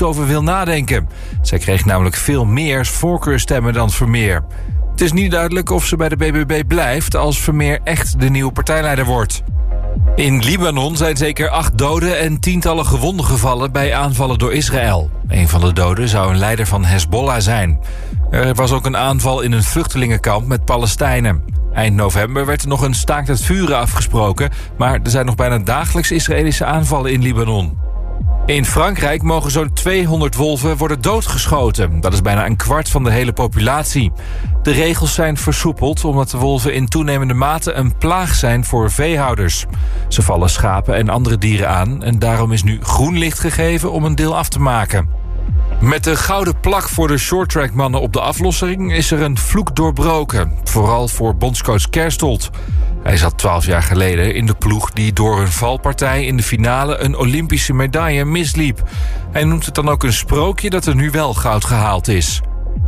over wil nadenken. Zij kreeg namelijk veel meer voorkeurstemmen dan Vermeer. Het is niet duidelijk of ze bij de BBB blijft als Vermeer echt de nieuwe partijleider wordt. In Libanon zijn zeker acht doden en tientallen gewonden gevallen bij aanvallen door Israël. Een van de doden zou een leider van Hezbollah zijn. Er was ook een aanval in een vluchtelingenkamp met Palestijnen. Eind november werd er nog een staakt het vuren afgesproken... maar er zijn nog bijna dagelijks Israëlische aanvallen in Libanon. In Frankrijk mogen zo'n 200 wolven worden doodgeschoten. Dat is bijna een kwart van de hele populatie. De regels zijn versoepeld omdat de wolven in toenemende mate een plaag zijn voor veehouders. Ze vallen schapen en andere dieren aan en daarom is nu groen licht gegeven om een deel af te maken. Met de gouden plak voor de shorttrackmannen op de aflossing is er een vloek doorbroken. Vooral voor bondscoach Kerstold. Hij zat 12 jaar geleden in de ploeg die door een valpartij in de finale een Olympische medaille misliep. Hij noemt het dan ook een sprookje dat er nu wel goud gehaald is.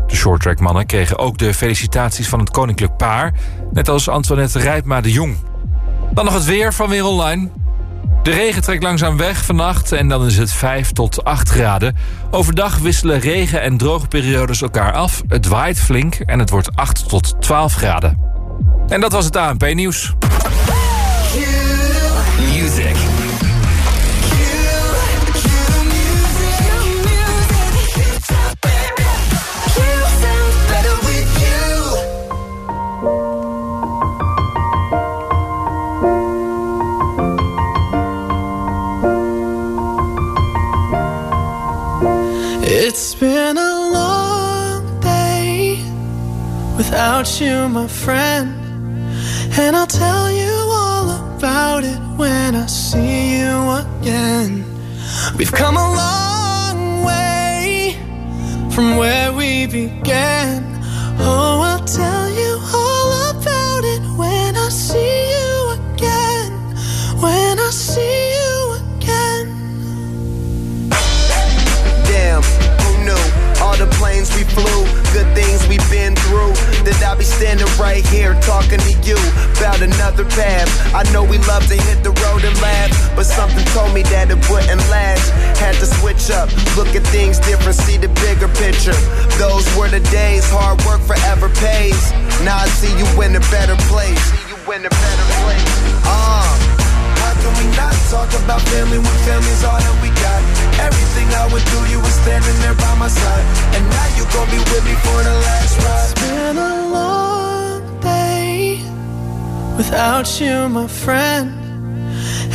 De shorttrackmannen kregen ook de felicitaties van het koninklijk paar, net als Antoinette Rijpma de Jong. Dan nog het weer van Weer Online. De regen trekt langzaam weg vannacht en dan is het 5 tot 8 graden. Overdag wisselen regen- en droge periodes elkaar af. Het waait flink en het wordt 8 tot 12 graden. En dat was het ANP-nieuws. Music. It's been a long day without you, my friend. And I'll tell you all about it when I see you again. We've come a long way from where we began. Oh, I'll tell you all about it when I see you again. When I see you again. Damn, who knew? All the planes we flew, good things we've been through. That I'll be standing right here talking to you about another path. I know we love to hit the road and laugh, but something told me that it wouldn't last. Had to switch up, look at things different, see the bigger picture. Those were the days, hard work forever pays. Now I see you in a better place. See you in a better place. Uh. How can we not talk about family when family's all that we got? Everything I went through, you were standing there by my side. And now you gon' be with me for the last ride. It's been a long day without you, my friend.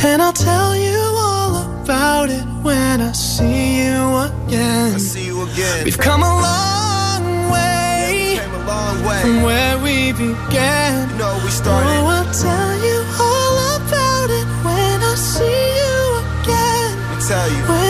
And I'll tell you all about it when I see you again. I see you again. We've come a long way Came a long way. from where we began. You know we started. Oh, I'll tell you all about it when I see you again. Me tell you. When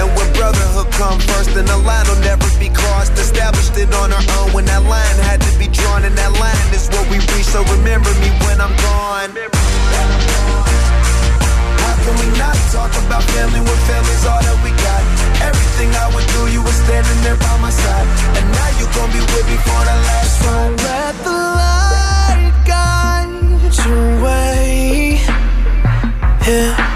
And when brotherhood come first, then the line will never be crossed. Established it on our own when that line had to be drawn, and that line is what we reach. So remember me when I'm gone. How can we not talk about family when family's all that we got? Everything I went through, you were standing there by my side, and now you gon' be with me for the last ride. Let the light guide your way. Yeah.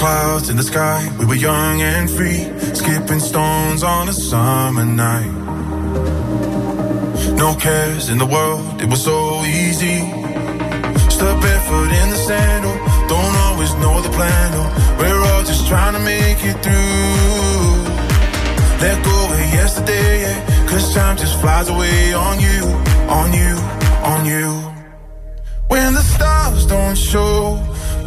clouds in the sky, we were young and free, skipping stones on a summer night. No cares in the world, it was so easy. Step barefoot in the sandal, oh, don't always know the plan. Oh, we're all just trying to make it through. Let go of yesterday, yeah, cause time just flies away on you, on you, on you. When the stars don't show,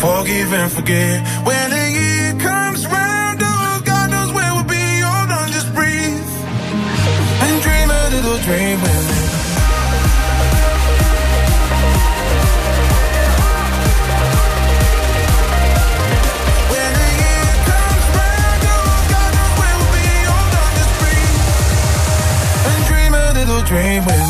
Forgive and forget. When the year comes round, oh, God knows where we'll be. Hold on, just breathe and dream a little dream with me. When the year oh,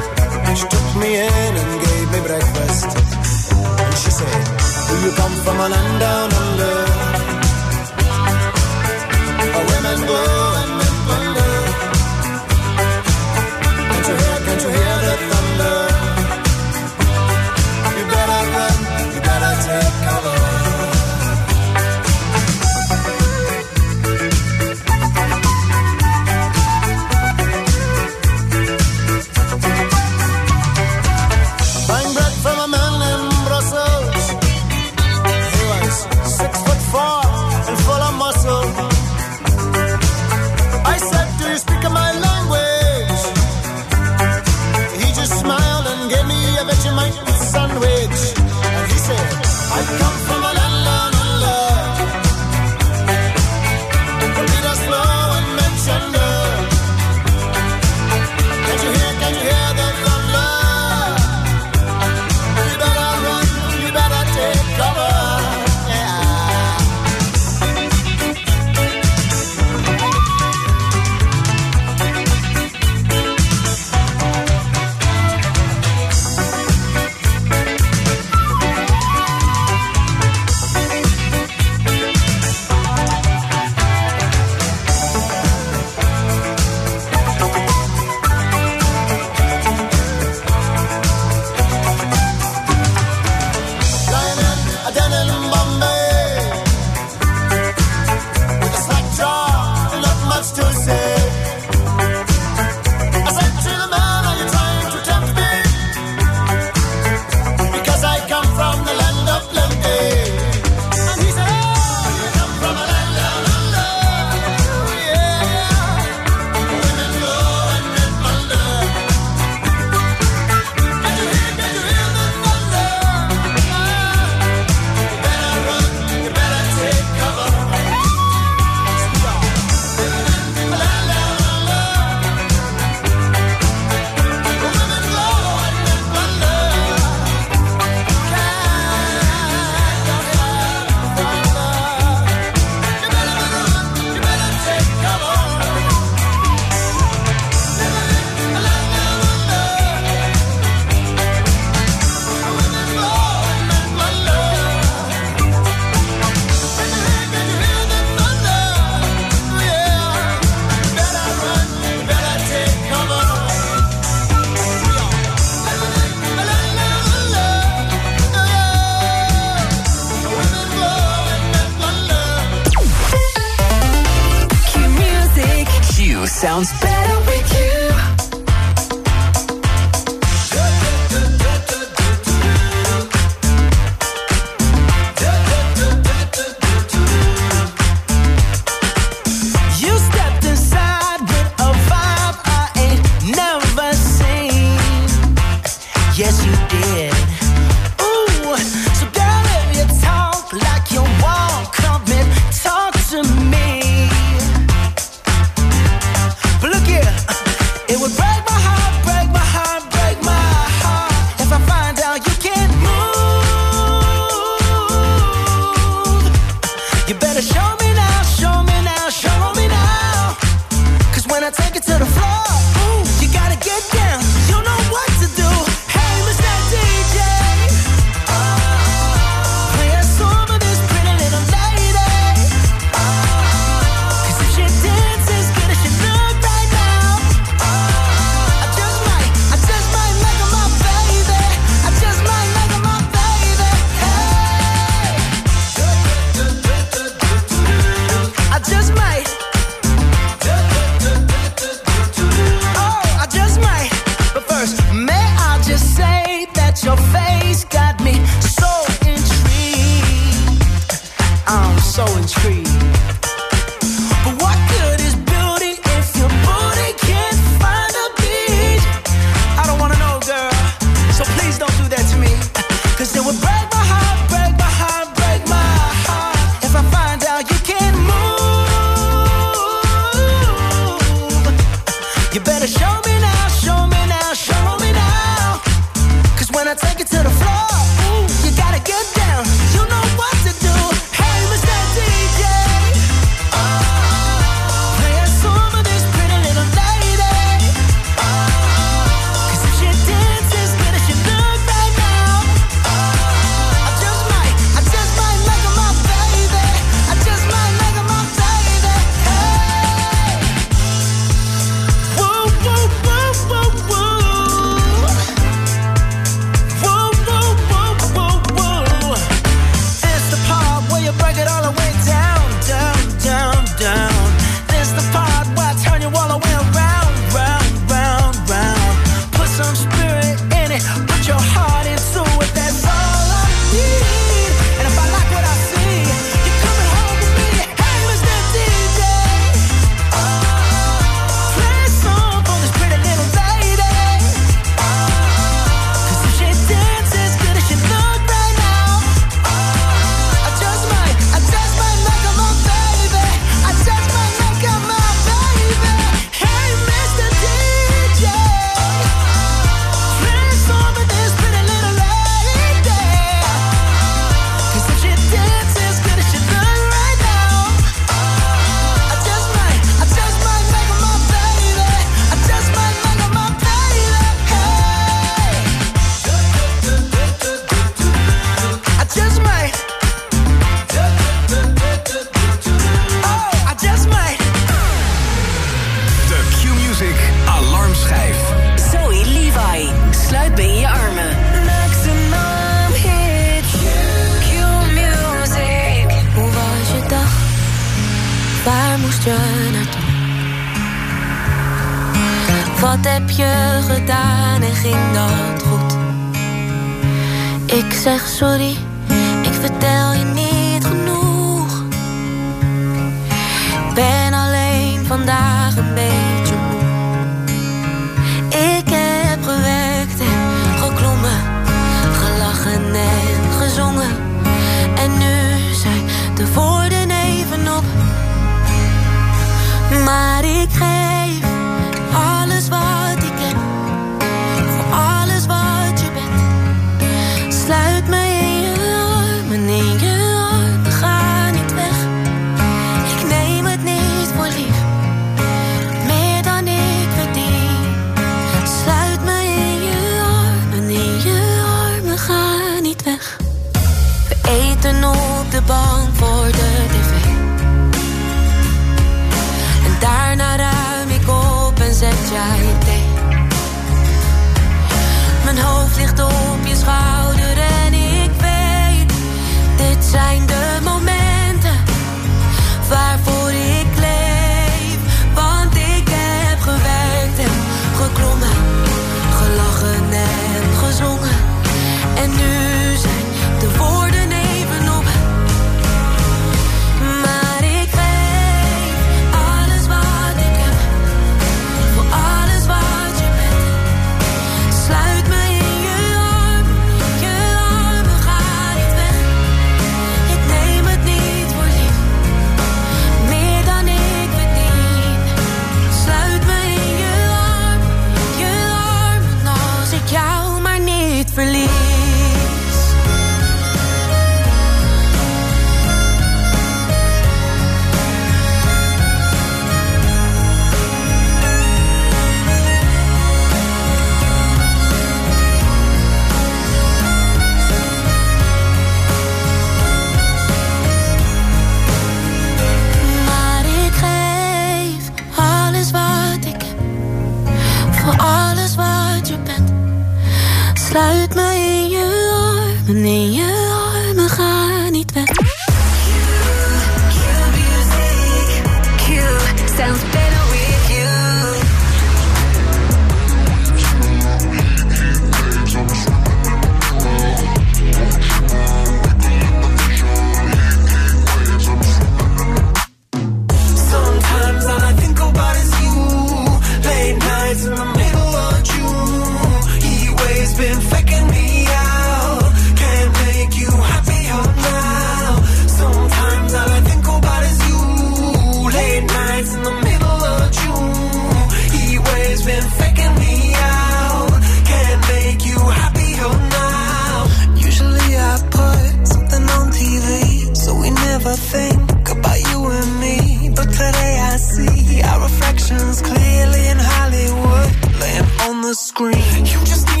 screen. You just need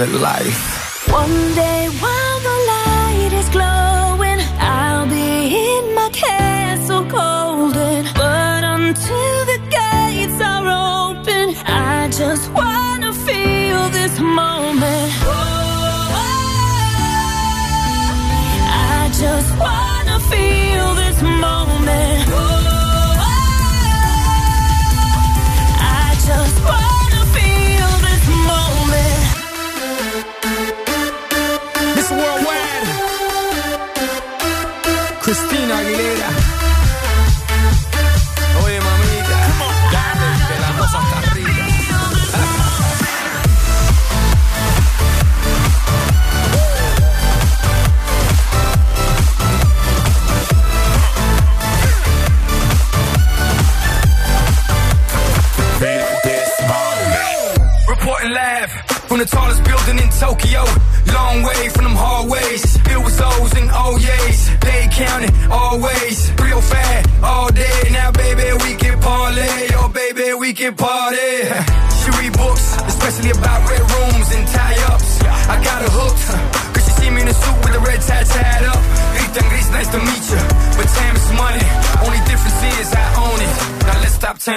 it life.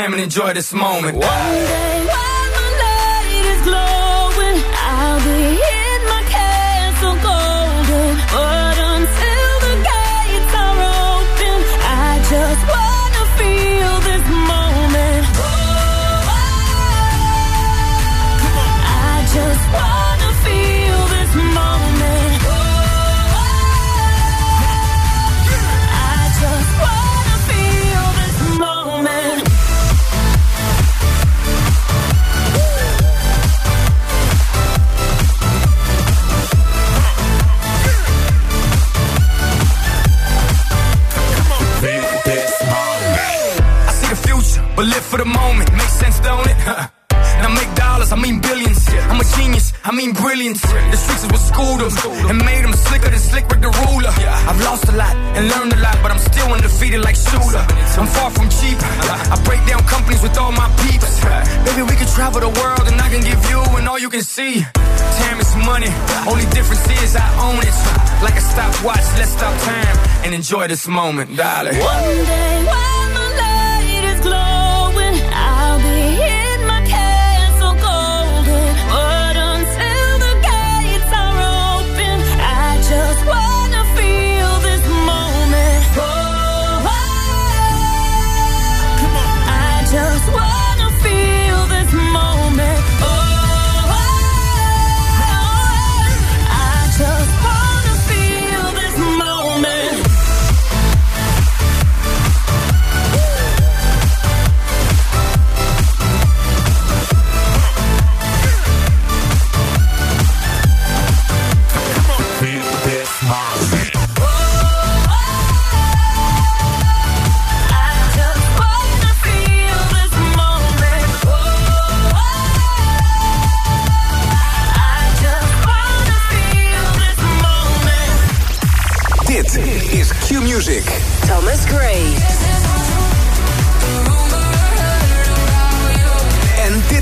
time and enjoy this moment. One day, while my light is glowing, I'll be here. and enjoy this moment, darling. One day. One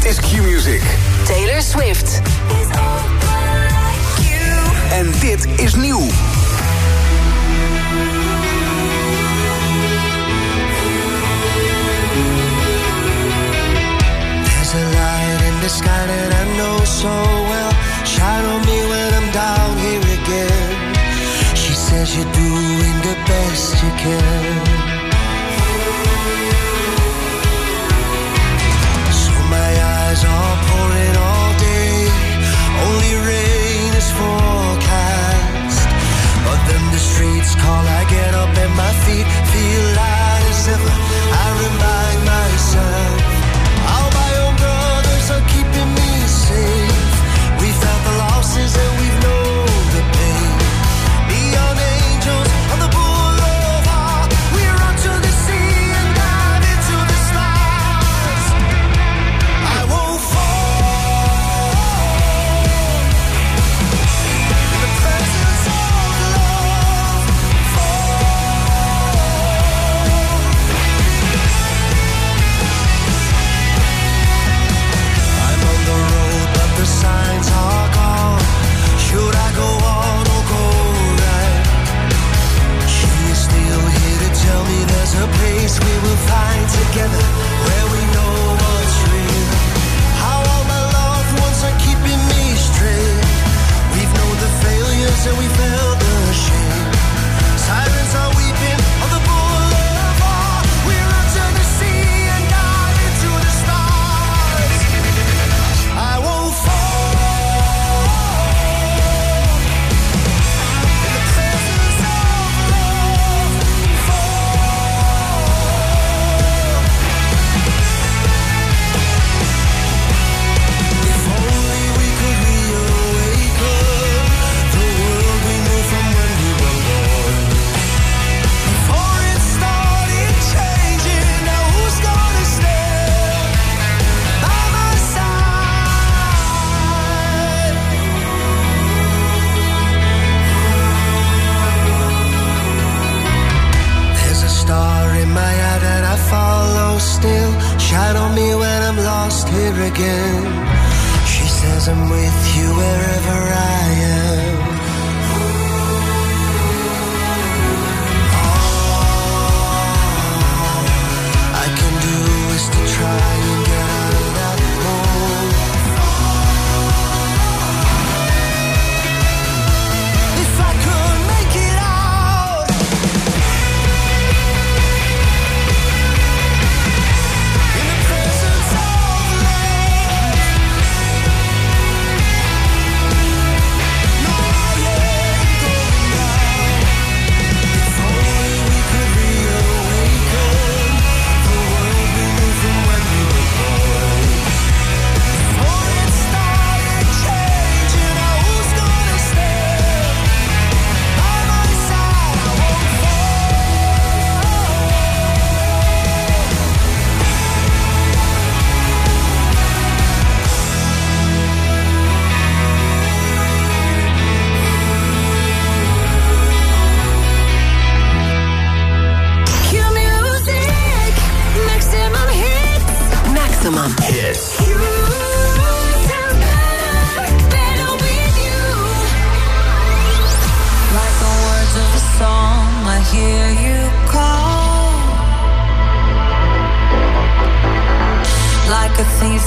is Q-Music. Taylor Swift. En dit is niet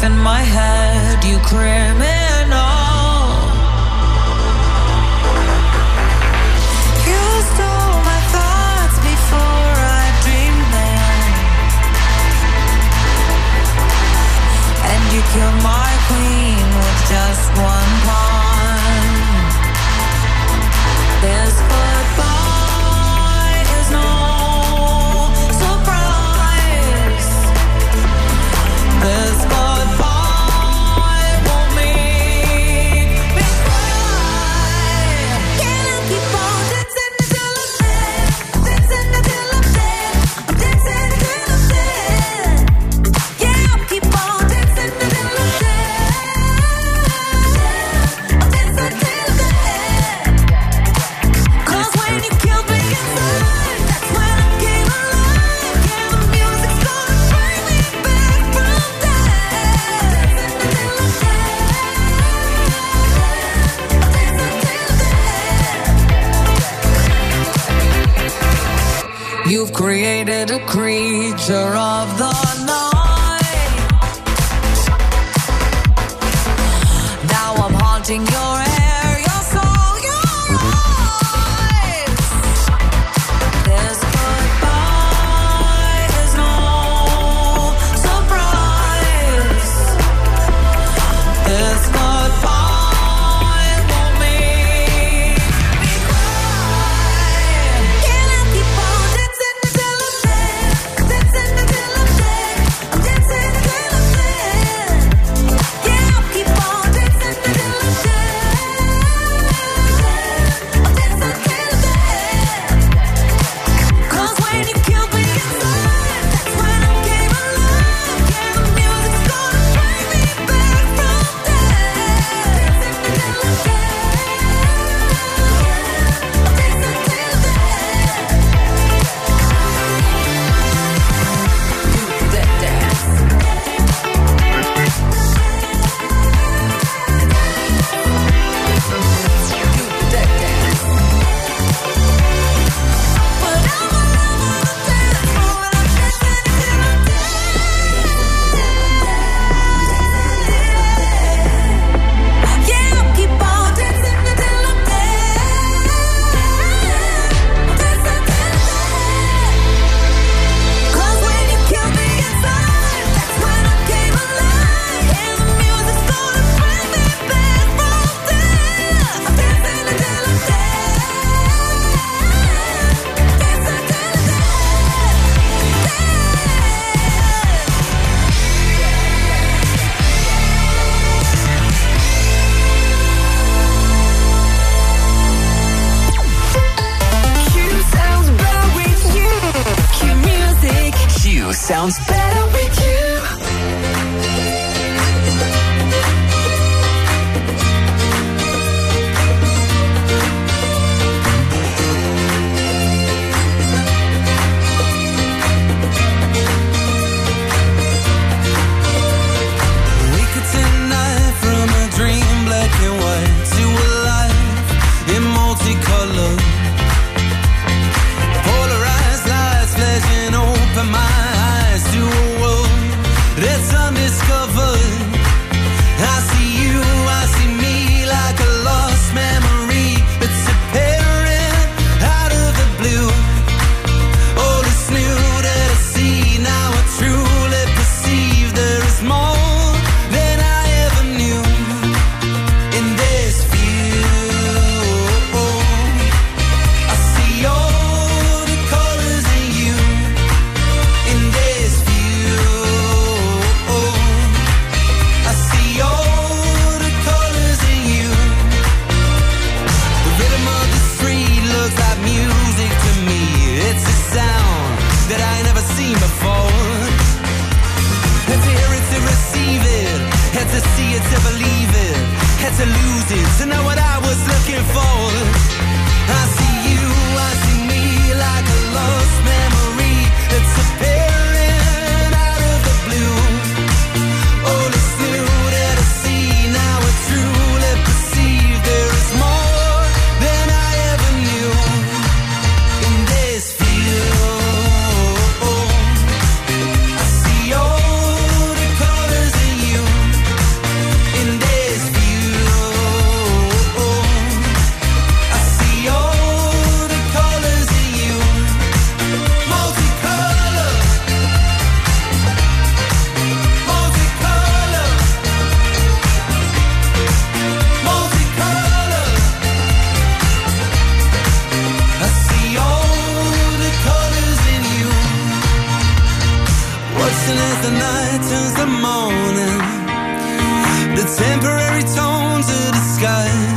killed my head, you criminal. You stole my thoughts before I dream land and you kill my queen with just one pawn. morning. The temporary tones of the sky.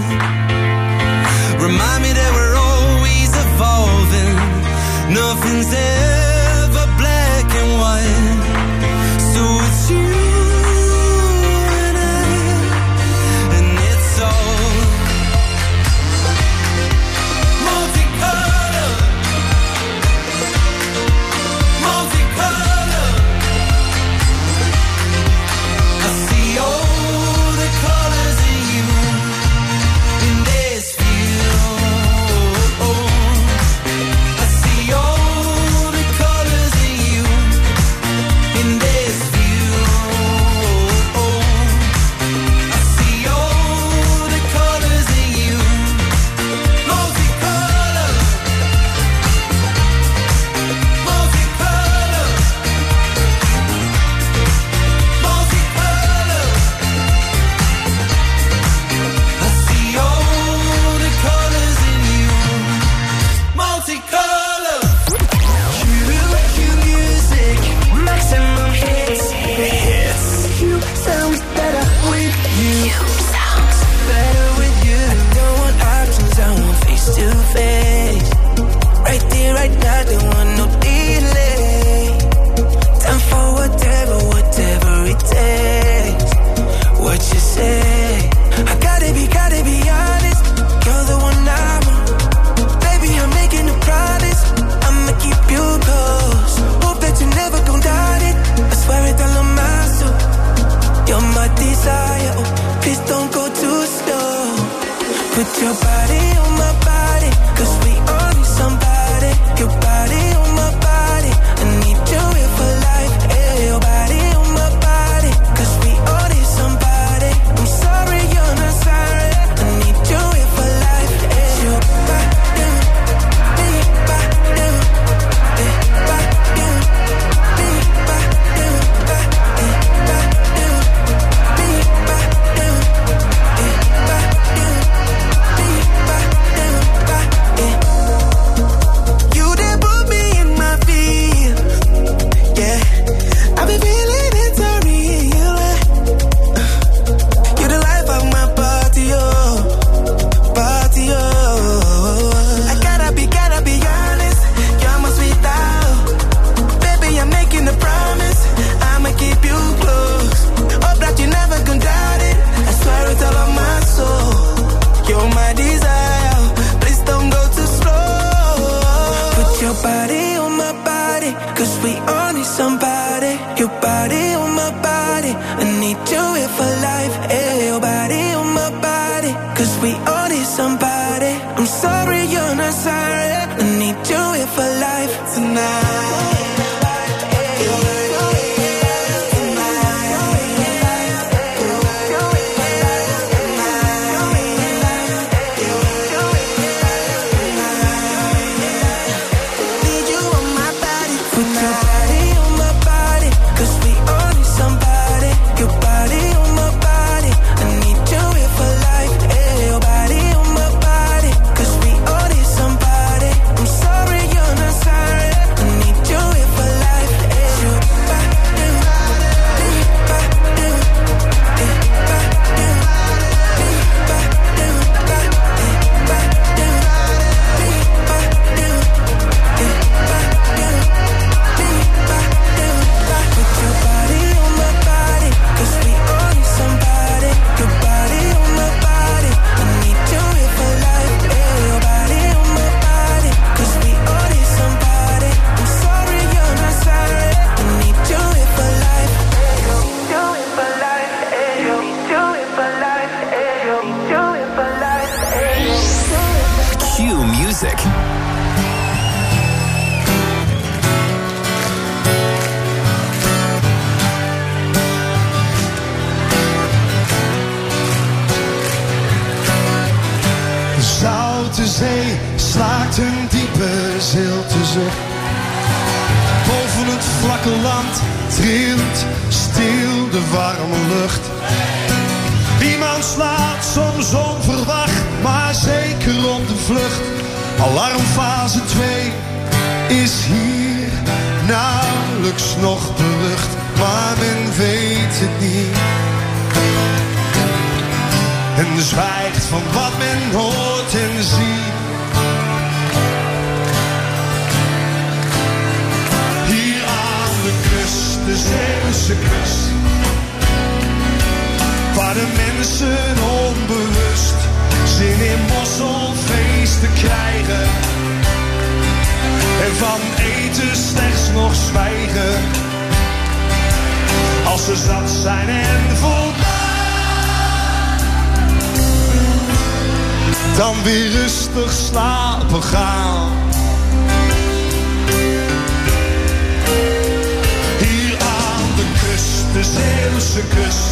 Zeeuwse kust.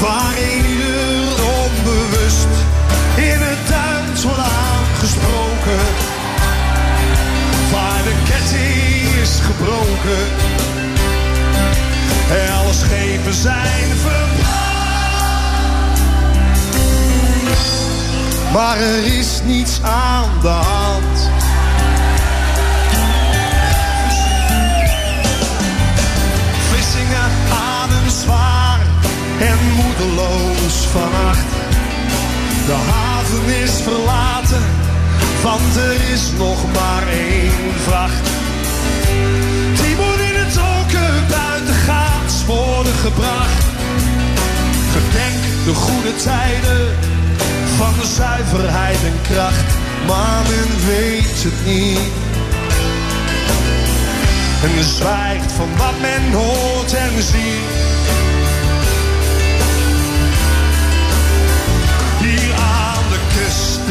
Waar ieder onbewust in het duint wordt aangesproken. Waar de ketting is gebroken. En alle schepen zijn verbrand. Maar er is niets aan de hand. en moedeloos vannacht. De haven is verlaten, want er is nog maar één vracht. Die moet in het donker buitengaats worden gebracht. Gedenk de goede tijden van de zuiverheid en kracht, maar men weet het niet. En zwijgt van wat men hoort en ziet.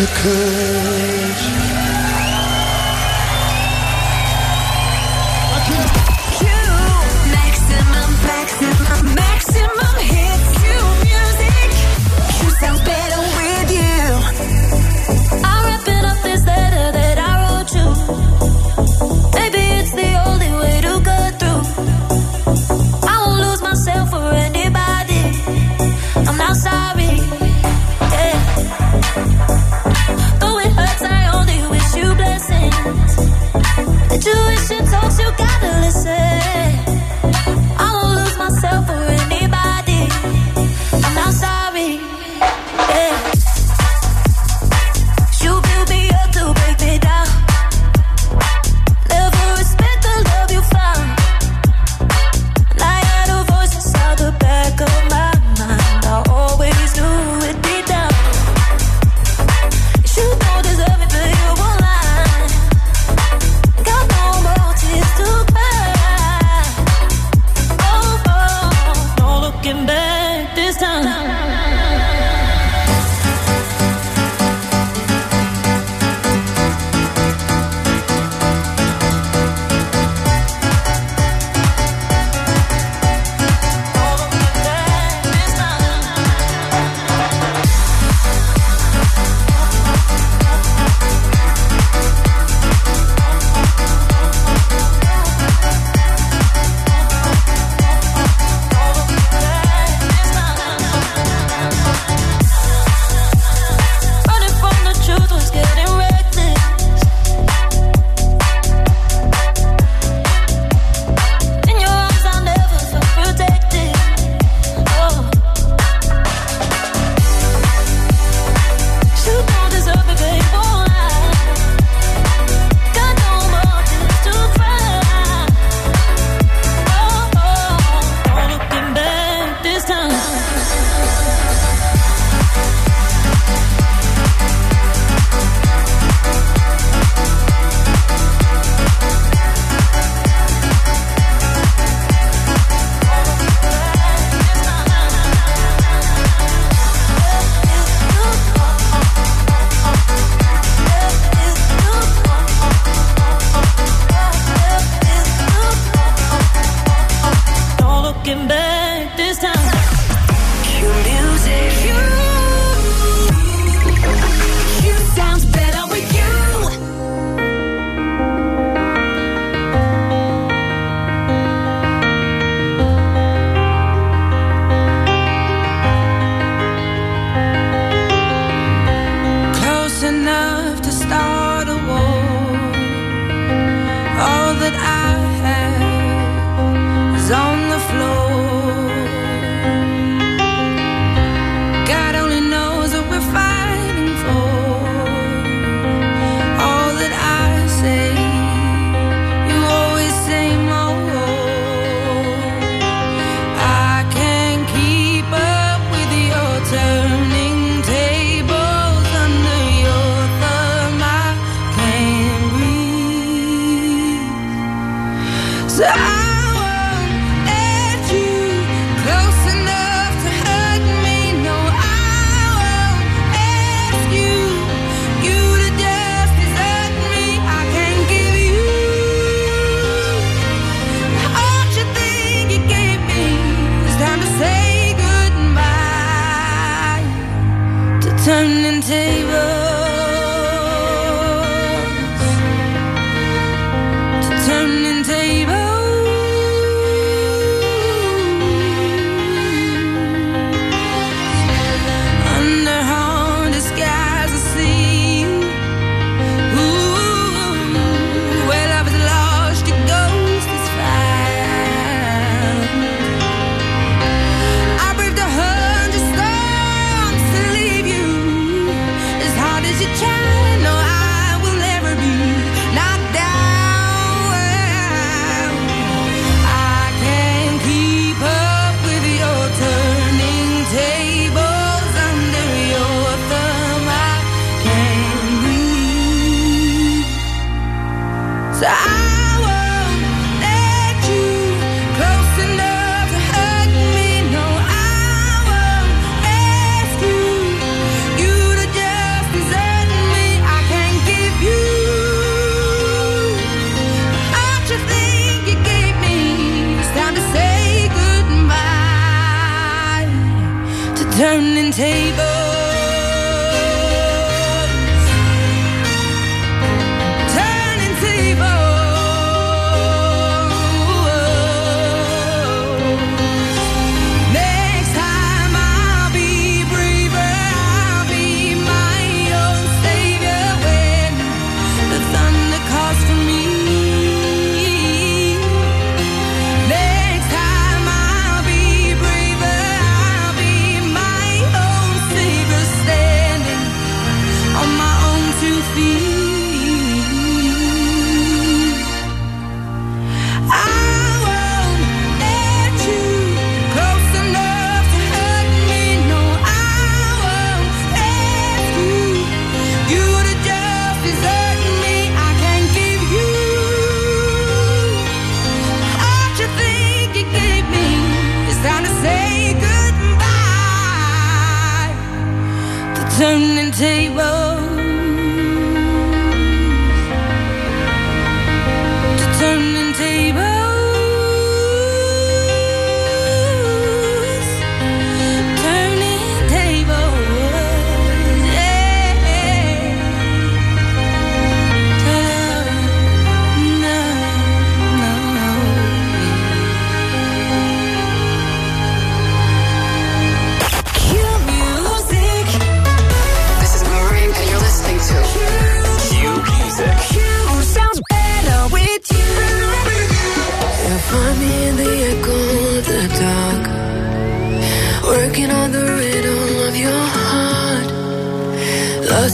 此刻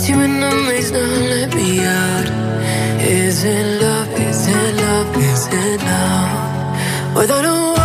You in a maze, now let me out. Is it love? Is it love? Is it love? Without a